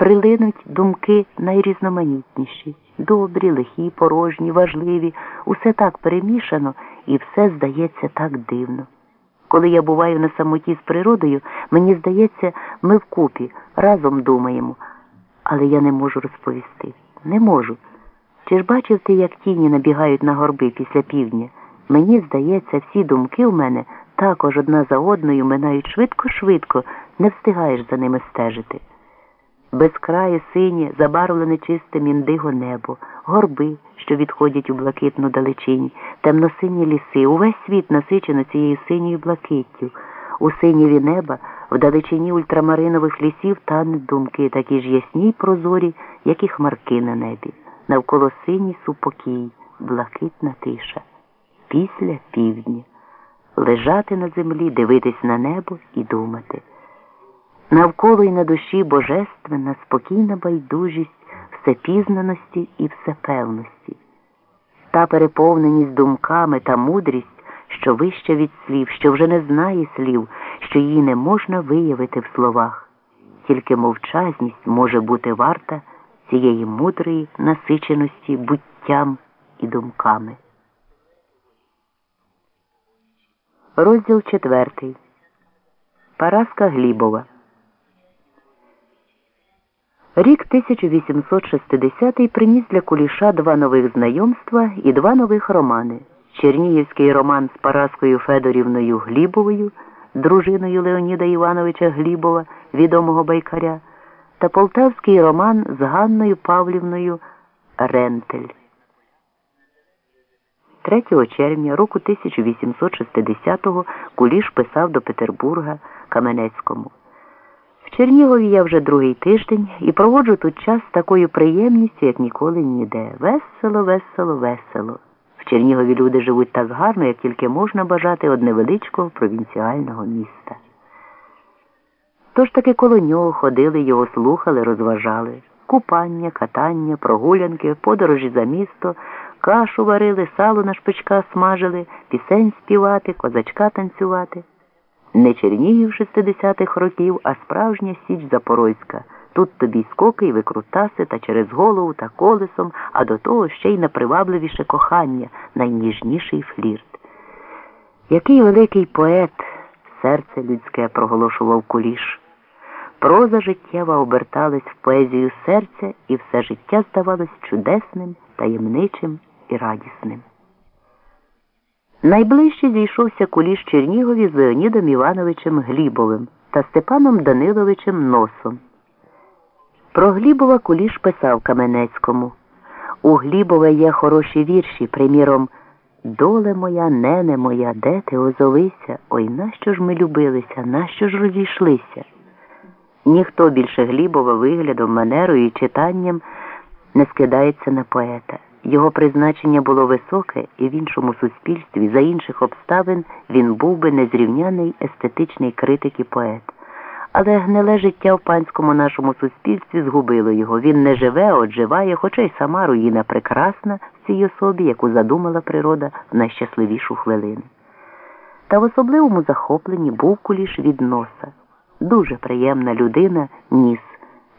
прилинуть думки найрізноманітніші, добрі, лихі, порожні, важливі, усе так перемішано і все здається так дивно. Коли я буваю на самоті з природою, мені здається, ми вкупі, разом думаємо, але я не можу розповісти. Не можу. Чи ж бачив ти, як тіні набігають на горби після півдня? Мені здається, всі думки у мене також одна за одною минають швидко-швидко, не встигаєш за ними стежити. Безкрає синє, забарвлене чистим індиго небо, горби, що відходять у блакитну далечінь, темно-сині ліси, увесь світ насичено цією синьою блакиттю. У синєві неба, в далечині ультрамаринових лісів тануть думки, такі ж ясні й прозорі, як і хмарки на небі. Навколо синій супокій, блакитна тиша. Після півдня. Лежати на землі, дивитись на небо і думати. Навколо й на душі божественна, спокійна байдужість всепізнаності і всепевності, та переповненість думками та мудрість, що вища від слів, що вже не знає слів, що її не можна виявити в словах, тільки мовчазність може бути варта цієї мудрої насиченості буттям і думками. Розділ четвертий. Параска Глібова. Рік 1860 приніс для Куліша два нових знайомства і два нових романи. Чернігівський роман з Параскою Федорівною Глібовою, дружиною Леоніда Івановича Глібова, відомого байкаря, та полтавський роман з Ганною Павлівною Рентель. 3 червня року 1860-го Куліш писав до Петербурга Каменецькому. В Чернігові я вже другий тиждень і проводжу тут час з такою приємністю, як ніколи ніде. Весело, весело, весело. В Чернігові люди живуть так гарно, як тільки можна бажати од невеличкого провінціального міста. Тож таки коло нього ходили, його слухали, розважали. Купання, катання, прогулянки, подорожі за місто, кашу варили, сало на шпичках смажили, пісень співати, козачка танцювати. Не Чернігів 60-х років, а справжня Січ Запорозька. Тут тобі скоки й викрутаси та через голову та колесом, а до того ще й напривабливіше кохання, найніжніший флірт. Який великий поет, серце людське проголошував куліш. Проза життєва оберталась в поезію серця, і все життя здавалось чудесним, таємничим і радісним. Найближче зійшовся куліш Чернігові з Леонідом Івановичем Глібовим та Степаном Даниловичем Носом. Про Глібова куліш писав Каменецькому. У Глібова є хороші вірші, приміром, Доле моя, нене моя, де ти озовися? Ой, нащо ж ми любилися, нащо ж розійшлися? Ніхто більше Глібова виглядом, манерою і читанням не скидається на поета. Його призначення було високе, і в іншому суспільстві, за інших обставин, він був би незрівняний естетичний критик і поет. Але гниле життя в панському нашому суспільстві згубило його. Він не живе, отживає, хоча й сама руїна прекрасна в цій особі, яку задумала природа в найщасливішу хвилину. Та в особливому захопленні був куліш від носа. Дуже приємна людина, ніс.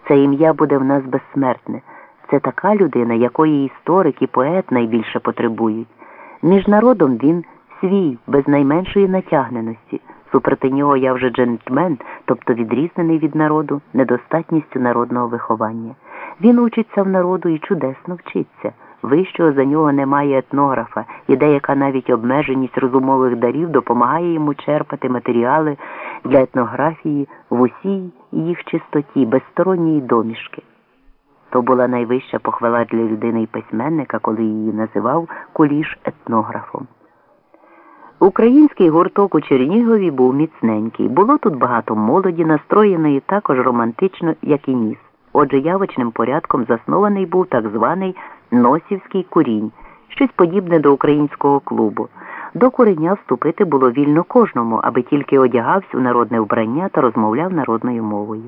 Це ім'я буде в нас безсмертне. Це така людина, якої історик і поет найбільше потребують. Між народом він свій, без найменшої натягненості. Супроти нього я вже джентльмен, тобто відрізнений від народу, недостатністю народного виховання. Він учиться в народу і чудесно вчиться. Вищого за нього немає етнографа, і деяка навіть обмеженість розумових дарів допомагає йому черпати матеріали для етнографії в усій їх чистоті, безсторонньої домішки. То була найвища похвала для людини і письменника, коли її називав куліш етнографом. Український гурток у Чернігові був міцненький. Було тут багато молоді, настроєної також романтично, як і ніс. Отже, явочним порядком заснований був так званий Носівський курінь, щось подібне до українського клубу. До куреня вступити було вільно кожному, аби тільки одягався у народне вбрання та розмовляв народною мовою.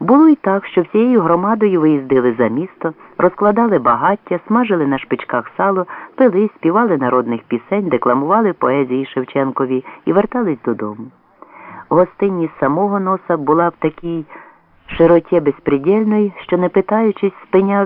Було й так, що всією громадою виїздили за місто, розкладали багаття, смажили на шпичках сало, пили, співали народних пісень, декламували поезії Шевченкові і вертались додому. Гостинність самого носа була в такій широті безпредельної, що не питаючись спиняв